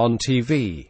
On TV